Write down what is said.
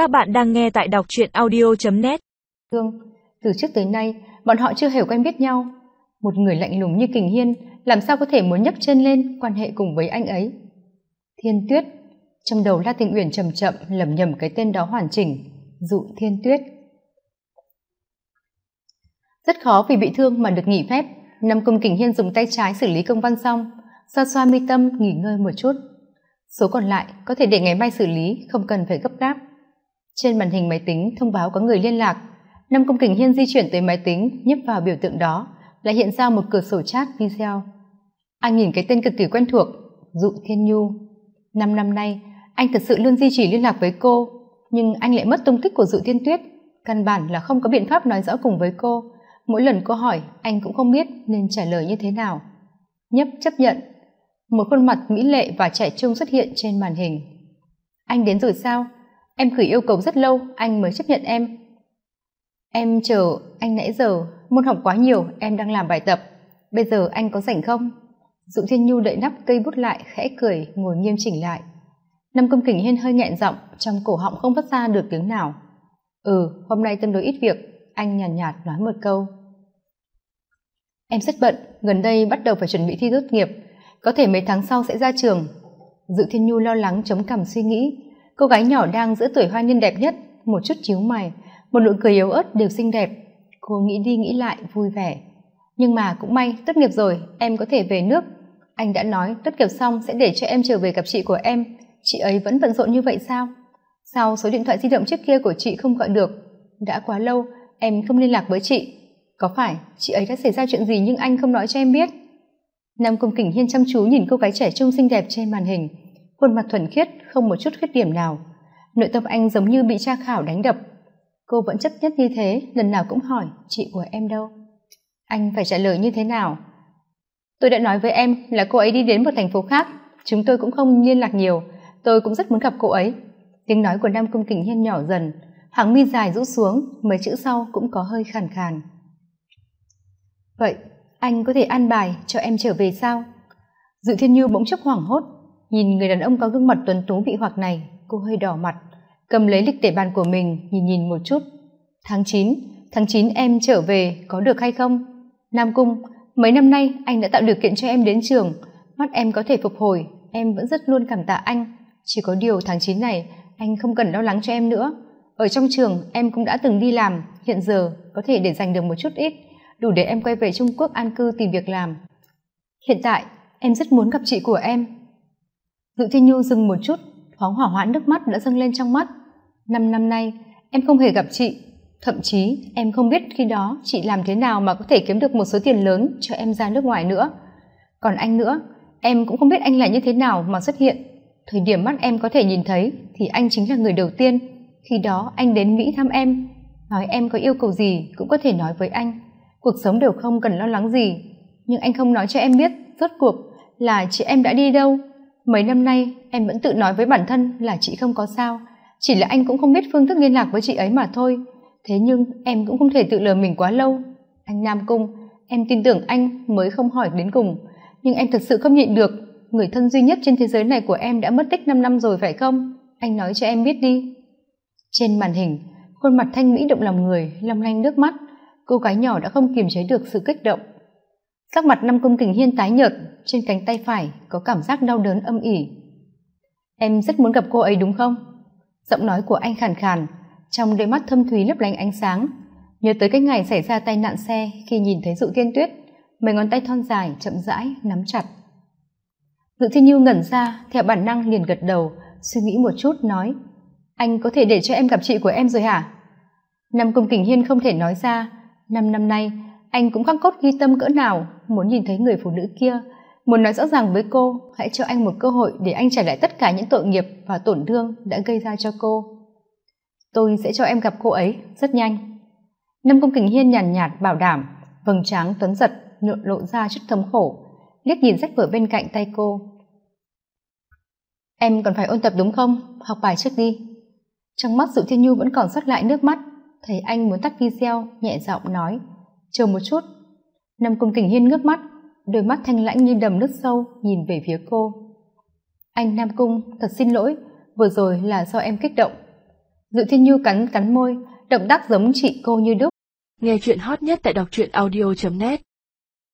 Các bạn đang nghe tại đọc truyện audio.net từ trước tới nay, bọn họ chưa hề quen biết nhau. Một người lạnh lùng như Kình Hiên làm sao có thể muốn nhấc chân lên quan hệ cùng với anh ấy. Thiên Tuyết, trong đầu La Tình Uyển chậm chậm lầm nhầm cái tên đó hoàn chỉnh, dụ Thiên Tuyết. Rất khó vì bị thương mà được nghỉ phép, năm công Kình Hiên dùng tay trái xử lý công văn xong, xoa xoa mi tâm nghỉ ngơi một chút. Số còn lại có thể để ngày mai xử lý, không cần phải gấp gáp. Trên màn hình máy tính thông báo có người liên lạc, năm công Kình Hiên di chuyển tới máy tính, nhấp vào biểu tượng đó, lại hiện ra một cửa sổ chat video. Anh nhìn cái tên cực kỳ quen thuộc, Dụ Thiên Nhu. Năm năm nay, anh thật sự luôn duy trì liên lạc với cô, nhưng anh lại mất tung tích của Dụ Thiên Tuyết. Căn bản là không có biện pháp nói rõ cùng với cô. Mỗi lần cô hỏi, anh cũng không biết nên trả lời như thế nào. Nhấp chấp nhận. Một khuôn mặt mỹ lệ và trẻ trung xuất hiện trên màn hình. Anh đến rồi sao? Em gửi yêu cầu rất lâu, anh mới chấp nhận em. Em chờ anh nãy giờ, môn học quá nhiều, em đang làm bài tập. Bây giờ anh có rảnh không? Dụ Thiên Nhu đợi nắp cây bút lại, khẽ cười, ngồi nghiêm chỉnh lại. Năm công kình hiên hơi nghẹn giọng, trong cổ họng không phát ra được tiếng nào. Ừ, hôm nay tương đối ít việc, anh nhàn nhạt, nhạt nói một câu. Em rất bận, gần đây bắt đầu phải chuẩn bị thi tốt nghiệp, có thể mấy tháng sau sẽ ra trường. Dự Thiên Nhu lo lắng chống cằm suy nghĩ, cô gái nhỏ đang giữa tuổi hoa niên đẹp nhất, một chút chiếu mày, một nụ cười yếu ớt đều xinh đẹp. Cô nghĩ đi nghĩ lại vui vẻ. Nhưng mà cũng may, tốt nghiệp rồi, em có thể về nước. Anh đã nói tốt nghiệp xong sẽ để cho em trở về gặp chị của em. Chị ấy vẫn bận rộn như vậy sao? Sao số điện thoại di động trước kia của chị không gọi được? Đã quá lâu, em không liên lạc với chị. Có phải chị ấy đã xảy ra chuyện gì nhưng anh không nói cho em biết? Nam công kỉnh Hiên chăm chú nhìn cô gái trẻ trung xinh đẹp trên màn hình, khuôn mặt thuần khiết, không một chút khuyết điểm nào. Nội tâm anh giống như bị tra khảo đánh đập. Cô vẫn chấp nhất như thế, lần nào cũng hỏi, chị của em đâu? Anh phải trả lời như thế nào? Tôi đã nói với em là cô ấy đi đến một thành phố khác, chúng tôi cũng không liên lạc nhiều, tôi cũng rất muốn gặp cô ấy. Tiếng nói của Nam Cung Kình Hiên nhỏ dần, hàng mi dài rũ xuống, mấy chữ sau cũng có hơi khàn khàn. Vậy, anh có thể an bài cho em trở về sao? Dự Thiên Như bỗng chốc hoảng hốt, nhìn người đàn ông có gương mặt tuấn tú vị hoặc này, cô hơi đỏ mặt, cầm lấy lịch để bàn của mình nhìn nhìn một chút. Tháng chín, tháng chín em trở về có được hay không? Nam Cung, mấy năm nay anh đã tạo điều kiện cho em đến trường, mắt em có thể phục hồi, em vẫn rất luôn cảm tạ anh. Chỉ có điều tháng chín này anh không cần lo lắng cho em nữa. Ở trong trường em cũng đã từng đi làm, hiện giờ có thể để dành được một chút ít đủ để em quay về trung quốc an cư tìm việc làm hiện tại em rất muốn gặp chị của em dự thiên nhu dừng một chút thoáng hỏa hoãn nước mắt đã dâng lên trong mắt. Năm năm nay, em không hề gặp chị. Thậm chí, em không biết khi đó chị làm thế nào mà có thể kiếm được một số tiền lớn cho em ra nước ngoài nữa. Còn anh nữa, em cũng không biết anh là như thế nào mà xuất hiện. Thời điểm mắt em có thể nhìn thấy thì anh chính là người đầu tiên. Khi đó, anh đến mỹ thăm em, nói em có yêu cầu gì cũng có thể nói với anh. Cuộc sống đều không cần lo lắng gì. Nhưng anh không nói cho em biết, rốt cuộc là chị em đã đi đâu mấy năm nay, em vẫn tự nói với bản thân là chị không có sao. Chỉ là anh cũng không biết phương thức liên lạc với chị ấy mà thôi. Thế nhưng em cũng không thể tự lừa mình quá lâu. Anh nam cung, em tin tưởng anh mới không hỏi đến cùng. Nhưng em thật sự không nhịn được. Người thân duy nhất trên thế giới này của em đã mất tích năm năm rồi phải không? Anh nói cho em biết đi. Trên màn hình, khuôn mặt thanh mỹ động lòng người, long lanh nước mắt. Cô gái nhỏ đã không kiềm chế được sự kích động sắc mặt năm công kình hiên tái nhợt, trên cánh tay phải có cảm giác đau đớn âm ỉ. Em rất muốn gặp cô ấy đúng không? Giọng nói của anh khàn khàn, trong đôi mắt thâm thúy lấp lánh ánh sáng. Nhớ tới cái ngày xảy ra tai nạn xe khi nhìn thấy dụ tiên tuyết, mấy ngón tay thon dài chậm rãi nắm chặt. Dự thiên như ngẩn ra, theo bản năng liền gật đầu, suy nghĩ một chút, nói, anh có thể để cho em gặp chị của em rồi hả? Năm công kình hiên không thể nói ra, năm năm nay anh cũng khắc cốt ghi tâm cỡ nào muốn nhìn thấy người phụ nữ kia. Muốn nói rõ ràng với cô hãy cho anh một cơ hội để anh trả lại tất cả những tội nghiệp và tổn thương đã gây ra cho cô. Tôi sẽ cho em gặp cô ấy rất nhanh. Năm công kình hiên nhàn nhạt, nhạt bảo đảm vầng tráng tuấn giật nhộn lộ ra chút thống khổ liếc nhìn sách vở bên cạnh tay cô. Em còn phải ôn tập đúng không? Học bài trước đi. Trong mắt sự thiên nhu vẫn còn sót lại nước mắt thấy anh muốn tắt video nhẹ giọng nói chờ một chút. Nam cung kình hiên ngước mắt, đôi mắt thanh lãnh như đầm nước sâu nhìn về phía cô. Anh nam cung, thật xin lỗi, vừa rồi là do em kích động. Dự thiên nhu cắn cắn môi, động tác giống chị cô như đúc. Nghe chuyện hot nhất tại đọc truyện audio net.